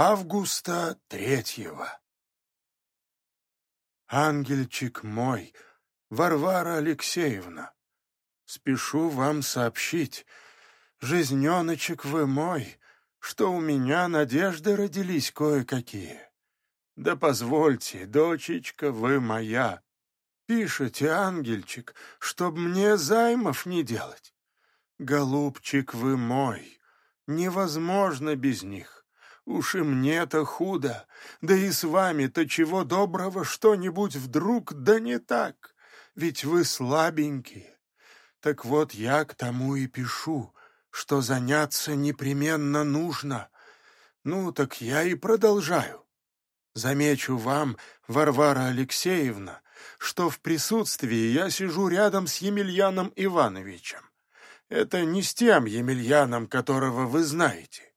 августа третьего. Ангельчик мой, Варвара Алексеевна, спешу вам сообщить, жизненочек вы мой, что у меня надежды родились кое-какие. Да позвольте, дочечка вы моя, пишите, ангельчик, чтоб мне займов не делать. Голубчик вы мой, невозможно без них. Уж и мне-то худо, да и с вами-то чего доброго что-нибудь вдруг, да не так, ведь вы слабенькие. Так вот я к тому и пишу, что заняться непременно нужно. Ну, так я и продолжаю. Замечу вам, Варвара Алексеевна, что в присутствии я сижу рядом с Емельяном Ивановичем. Это не с тем Емельяном, которого вы знаете.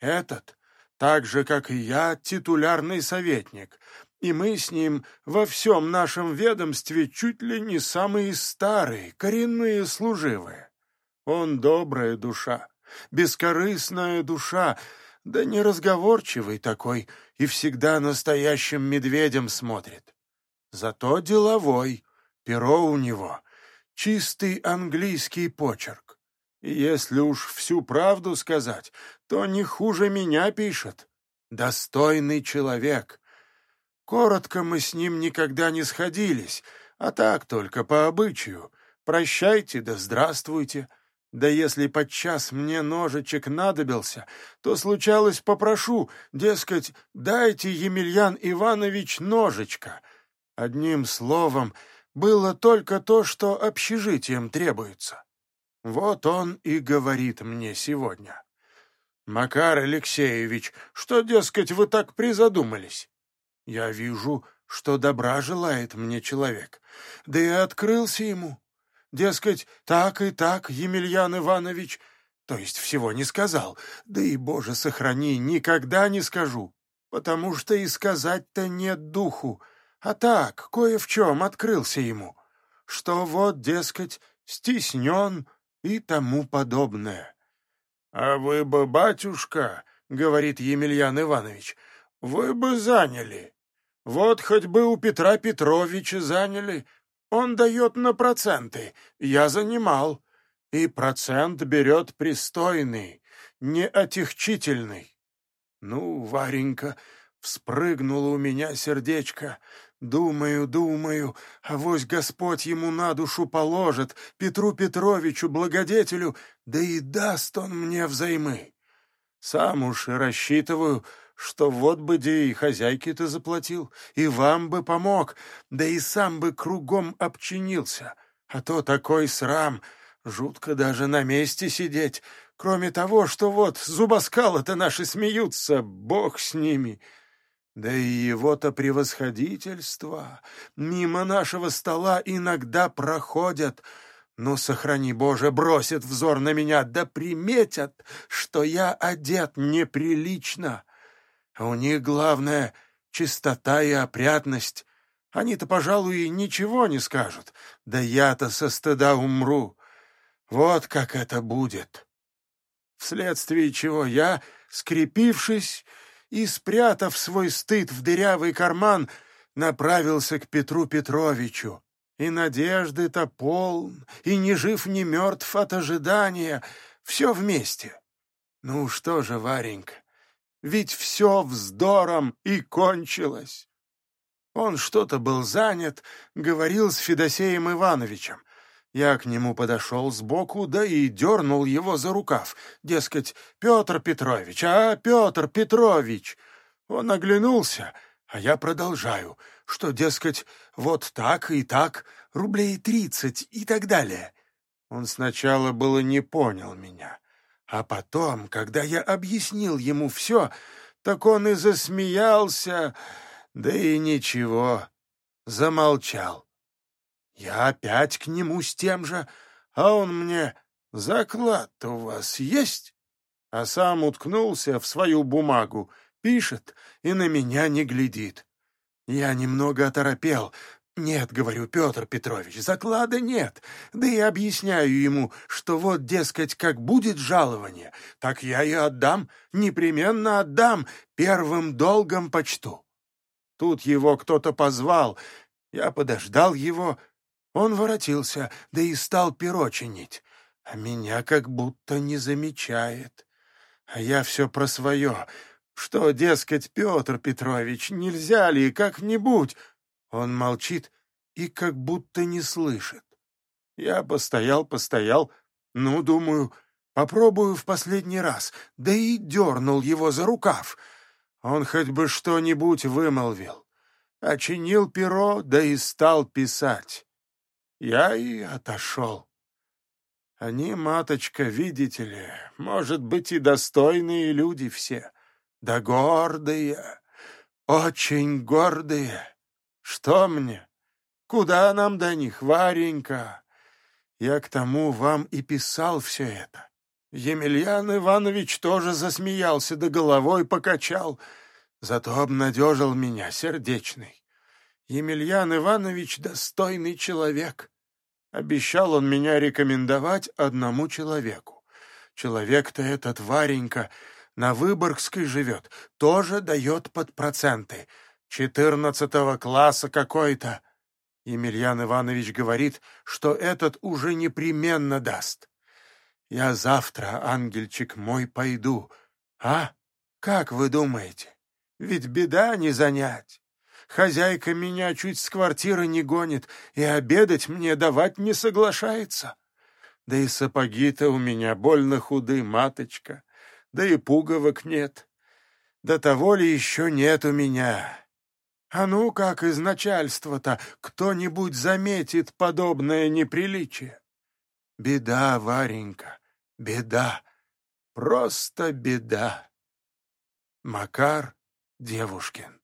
Этот, так же, как и я, титулярный советник, и мы с ним во всем нашем ведомстве чуть ли не самые старые, коренные служивые. Он добрая душа, бескорыстная душа, да неразговорчивый такой, и всегда настоящим медведем смотрит. Зато деловой, перо у него, чистый английский почерк. И если уж всю правду сказать, то не хуже меня пишет. Достойный человек. Коротко мы с ним никогда не сходились, а так только по обычаю. Прощайте да здравствуйте. Да если подчас мне ножичек надобился, то случалось попрошу, дескать, дайте, Емельян Иванович, ножичка. Одним словом, было только то, что общежитием требуется. Вот он и говорит мне сегодня. «Макар Алексеевич, что, дескать, вы так призадумались?» «Я вижу, что добра желает мне человек, да и открылся ему». Дескать, так и так, Емельян Иванович, то есть всего не сказал, да и, Боже, сохрани, никогда не скажу, потому что и сказать-то нет духу, а так, кое в чем открылся ему, что вот, дескать, стеснен и тому подобное. — А вы бы, батюшка, — говорит Емельян Иванович, — вы бы заняли. Вот хоть бы у Петра Петровича заняли, он дает на проценты, я занимал. И процент берет пристойный, не отягчительный. Ну, Варенька, вспрыгнуло у меня сердечко. Думаю, думаю, а вось Господь ему на душу положит, Петру Петровичу, благодетелю, да и даст он мне взаймы. Сам уж и рассчитываю, что вот бы де и хозяйке-то заплатил, и вам бы помог, да и сам бы кругом обчинился. А то такой срам, жутко даже на месте сидеть, кроме того, что вот зубоскалы-то наши смеются, бог с ними». Да и его-то превосходительство мимо нашего стола иногда проходят, но, сохрани Боже, бросят взор на меня, да приметят, что я одет неприлично. А у них главное — чистота и опрятность. Они-то, пожалуй, ничего не скажут. Да я-то со стыда умру. Вот как это будет. Вследствие чего я, скрепившись и спрятав свой стыд в дырявый карман, направился к Петру Петровичу. И надежды-то полн, и ни жив, ни мертв от ожидания. Все вместе. Ну что же, Варенька, ведь все вздором и кончилось. Он что-то был занят, говорил с Федосеем Ивановичем. Я к нему подошел сбоку, да и дернул его за рукав. Дескать, Петр Петрович, а, Петр Петрович! Он оглянулся, а я продолжаю, что, дескать, вот так и так, рублей тридцать и так далее. Он сначала было не понял меня, а потом, когда я объяснил ему все, так он и засмеялся, да и ничего, замолчал. Я опять к нему с тем же, а он мне «Заклад-то у вас есть?» А сам уткнулся в свою бумагу, пишет и на меня не глядит. Я немного оторопел, «Нет, — говорю, Петр Петрович, — заклада нет. Да и объясняю ему, что вот, дескать, как будет жалование, так я и отдам, непременно отдам, первым долгом почту». Тут его кто-то позвал, я подождал его, он воротился, да и стал перо чинить, а меня как будто не замечает. А я все про свое. Что, дескать, Петр Петрович, нельзя ли как-нибудь? Он молчит и как будто не слышит. Я постоял, постоял, ну, думаю, попробую в последний раз, да и дернул его за рукав. Он хоть бы что-нибудь вымолвил. Очинил перо, да и стал писать. Я и отошел. Они, маточка, видите ли, может быть, и достойные люди все, да гордые, очень гордые. Что мне? Куда нам до них, Варенька? Я к тому вам и писал все это. Емельян Иванович тоже засмеялся, да головой покачал, зато обнадежил меня, сердечный. Емельян Иванович — достойный человек. Обещал он меня рекомендовать одному человеку. Человек-то этот, Варенька, на Выборгской живет, тоже дает под проценты — четырнадцатого класса какой-то. Емельян Иванович говорит, что этот уже непременно даст. Я завтра, ангельчик мой, пойду. А? Как вы думаете? Ведь беда не занять. Хозяйка меня чуть с квартиры не гонит и обедать мне давать не соглашается. Да и сапоги-то у меня больно худы, маточка, да и пуговок нет. До того ли еще нет у меня? А ну как из начальства-то кто-нибудь заметит подобное неприличие? Беда, Варенька, беда, просто беда. Макар Девушкин